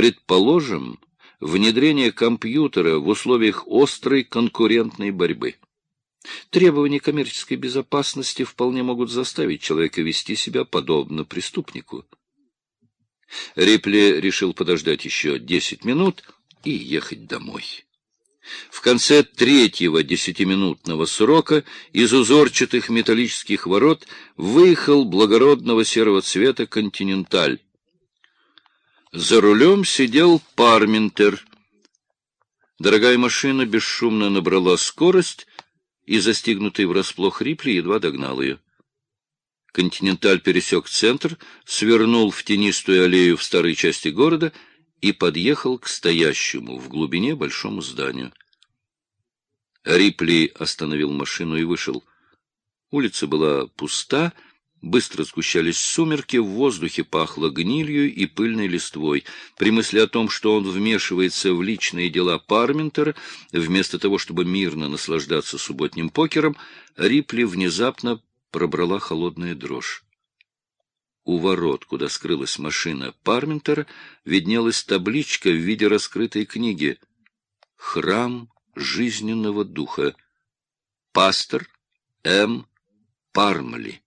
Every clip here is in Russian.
Предположим, внедрение компьютера в условиях острой конкурентной борьбы. Требования коммерческой безопасности вполне могут заставить человека вести себя подобно преступнику. Рипли решил подождать еще десять минут и ехать домой. В конце третьего десятиминутного срока из узорчатых металлических ворот выехал благородного серого цвета «Континенталь». За рулем сидел Парментер. Дорогая машина бесшумно набрала скорость, и, застигнутый врасплох Рипли, едва догнал ее. Континенталь пересек центр, свернул в тенистую аллею в старой части города и подъехал к стоящему в глубине большому зданию. Рипли остановил машину и вышел. Улица была пуста, быстро сгущались сумерки, в воздухе пахло гнилью и пыльной листвой. При мысли о том, что он вмешивается в личные дела Парментера, вместо того, чтобы мирно наслаждаться субботним покером, Рипли внезапно пробрала холодная дрожь. У ворот, куда скрылась машина Парментера, виднелась табличка в виде раскрытой книги «Храм жизненного духа. Пастор М. Пармли».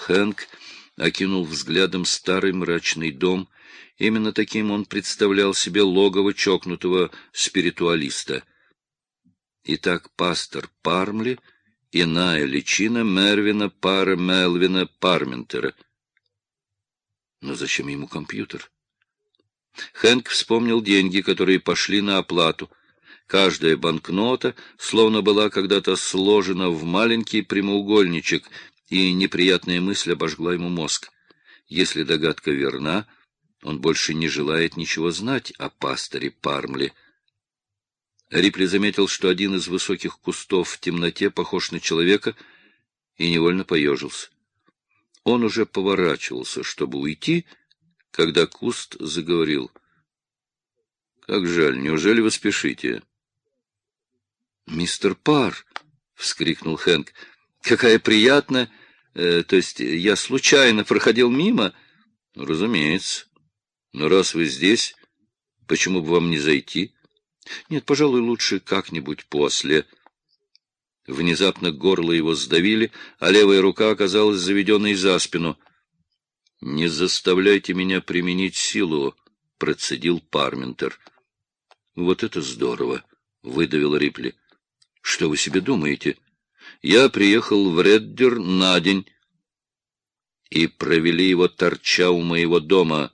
Хэнк окинул взглядом старый мрачный дом. Именно таким он представлял себе логово чокнутого спиритуалиста. Итак, пастор Пармли — иная личина Мервина Пара Мелвина Парментера. Но зачем ему компьютер? Хэнк вспомнил деньги, которые пошли на оплату. Каждая банкнота словно была когда-то сложена в маленький прямоугольничек, и неприятная мысль обожгла ему мозг. Если догадка верна, он больше не желает ничего знать о пасторе Пармли — Рипли заметил, что один из высоких кустов в темноте похож на человека, и невольно поежился. Он уже поворачивался, чтобы уйти, когда куст заговорил. — Как жаль, неужели вы спешите? — Мистер Пар! — вскрикнул Хэнк. — Какая приятная... Э, то есть я случайно проходил мимо? — Разумеется. Но раз вы здесь, почему бы вам не зайти? — нет, пожалуй, лучше как-нибудь после. Внезапно горло его сдавили, а левая рука оказалась заведенной за спину. — Не заставляйте меня применить силу, — процедил Парментер. — Вот это здорово, — выдавил Рипли. — Что вы себе думаете? Я приехал в Реддер на день и провели его торча у моего дома.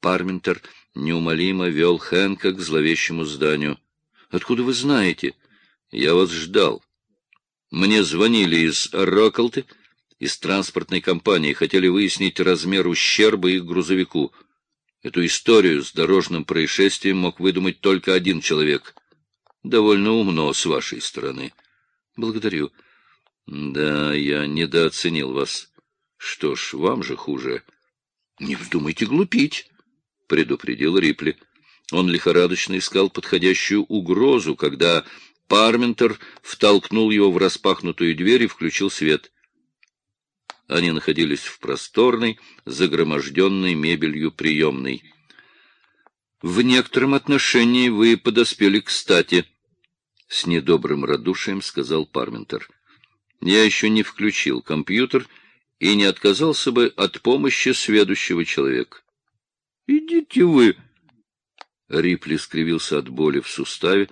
Парментер неумолимо вел Хэнка к зловещему зданию. — Откуда вы знаете? — Я вас ждал. Мне звонили из Роколты, из транспортной компании, хотели выяснить размер ущерба их грузовику. Эту историю с дорожным происшествием мог выдумать только один человек. Довольно умно с вашей стороны. Благодарю. Да, я недооценил вас. Что ж, вам же хуже. Не вздумайте глупить предупредил Рипли. Он лихорадочно искал подходящую угрозу, когда Парментер втолкнул его в распахнутую дверь и включил свет. Они находились в просторной, загроможденной мебелью приемной. «В некотором отношении вы подоспели кстати», — с недобрым радушием сказал Парментер. «Я еще не включил компьютер и не отказался бы от помощи сведущего человека. Идите вы. Рипли скривился от боли в суставе.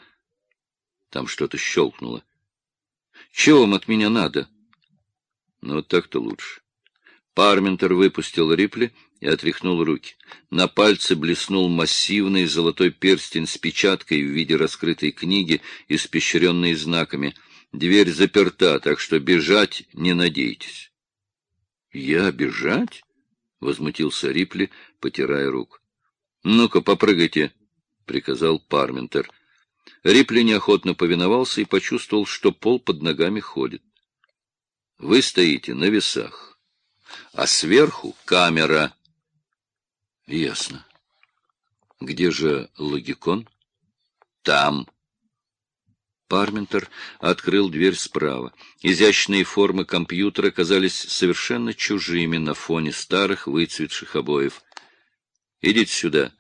Там что-то щелкнуло. Чего вам от меня надо? Ну, вот так-то лучше. Парментер выпустил Рипли и отряхнул руки. На пальце блеснул массивный золотой перстень с печаткой в виде раскрытой книги, испещренной знаками. Дверь заперта, так что бежать не надейтесь. — Я бежать? — возмутился Рипли, потирая руку. — Ну-ка, попрыгайте, — приказал Парментер. Рипли неохотно повиновался и почувствовал, что пол под ногами ходит. — Вы стоите на весах, а сверху камера. — Ясно. — Где же логикон? — Там. — Парментер открыл дверь справа. Изящные формы компьютера казались совершенно чужими на фоне старых выцветших обоев. Идите сюда.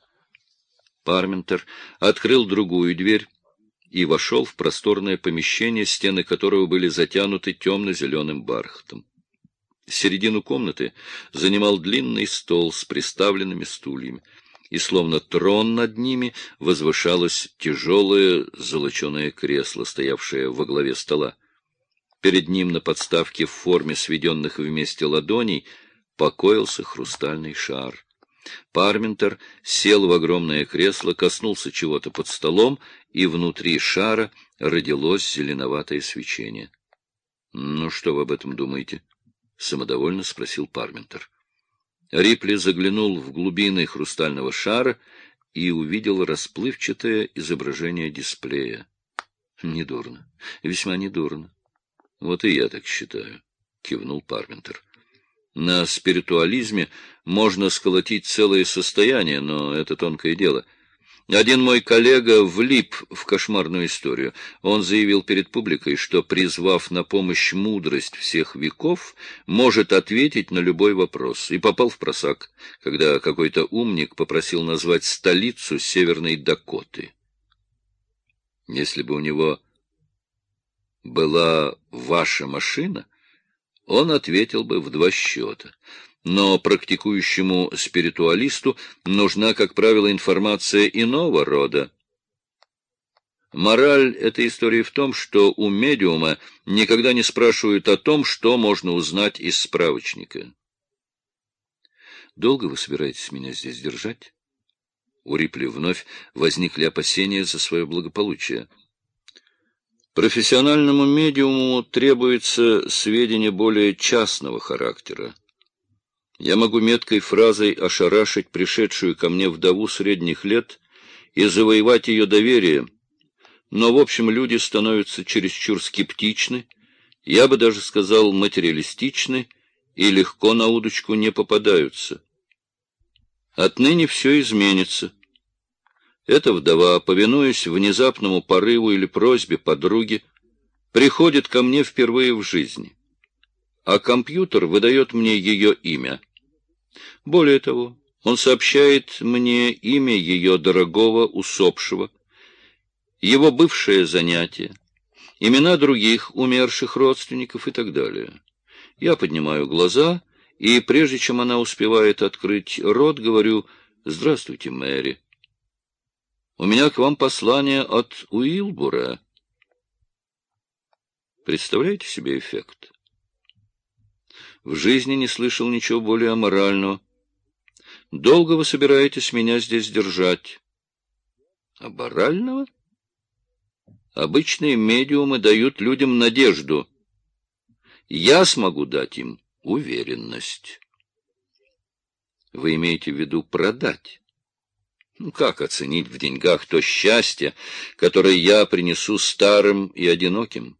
Парментер открыл другую дверь и вошел в просторное помещение, стены которого были затянуты темно-зеленым бархатом. Середину комнаты занимал длинный стол с приставленными стульями, и словно трон над ними возвышалось тяжелое золоченое кресло, стоявшее во главе стола. Перед ним на подставке в форме сведенных вместе ладоней покоился хрустальный шар. Парментер сел в огромное кресло, коснулся чего-то под столом, и внутри шара родилось зеленоватое свечение. — Ну, что вы об этом думаете? — самодовольно спросил Парментер. Рипли заглянул в глубины хрустального шара и увидел расплывчатое изображение дисплея. — Недурно. Весьма недурно. — Вот и я так считаю, — кивнул Парментер. На спиритуализме можно сколотить целое состояние, но это тонкое дело. Один мой коллега влип в кошмарную историю. Он заявил перед публикой, что, призвав на помощь мудрость всех веков, может ответить на любой вопрос, и попал в просак, когда какой-то умник попросил назвать столицу Северной Дакоты. Если бы у него была ваша машина, он ответил бы в два счета. Но практикующему спиритуалисту нужна, как правило, информация иного рода. Мораль этой истории в том, что у медиума никогда не спрашивают о том, что можно узнать из справочника. «Долго вы собираетесь меня здесь держать?» У Рипли вновь возникли опасения за свое благополучие. Профессиональному медиуму требуется сведения более частного характера. Я могу меткой фразой ошарашить пришедшую ко мне вдову средних лет и завоевать ее доверие, но, в общем, люди становятся чересчур скептичны, я бы даже сказал материалистичны, и легко на удочку не попадаются. Отныне все изменится. Эта вдова, повинуясь внезапному порыву или просьбе подруги, приходит ко мне впервые в жизни, а компьютер выдает мне ее имя. Более того, он сообщает мне имя ее дорогого усопшего, его бывшее занятие, имена других умерших родственников и так далее. Я поднимаю глаза, и прежде чем она успевает открыть рот, говорю «Здравствуйте, Мэри». У меня к вам послание от Уилбура. Представляете себе эффект? В жизни не слышал ничего более аморального. Долго вы собираетесь меня здесь держать? Аморального? Обычные медиумы дают людям надежду. Я смогу дать им уверенность. Вы имеете в виду продать? Ну, как оценить в деньгах то счастье, которое я принесу старым и одиноким?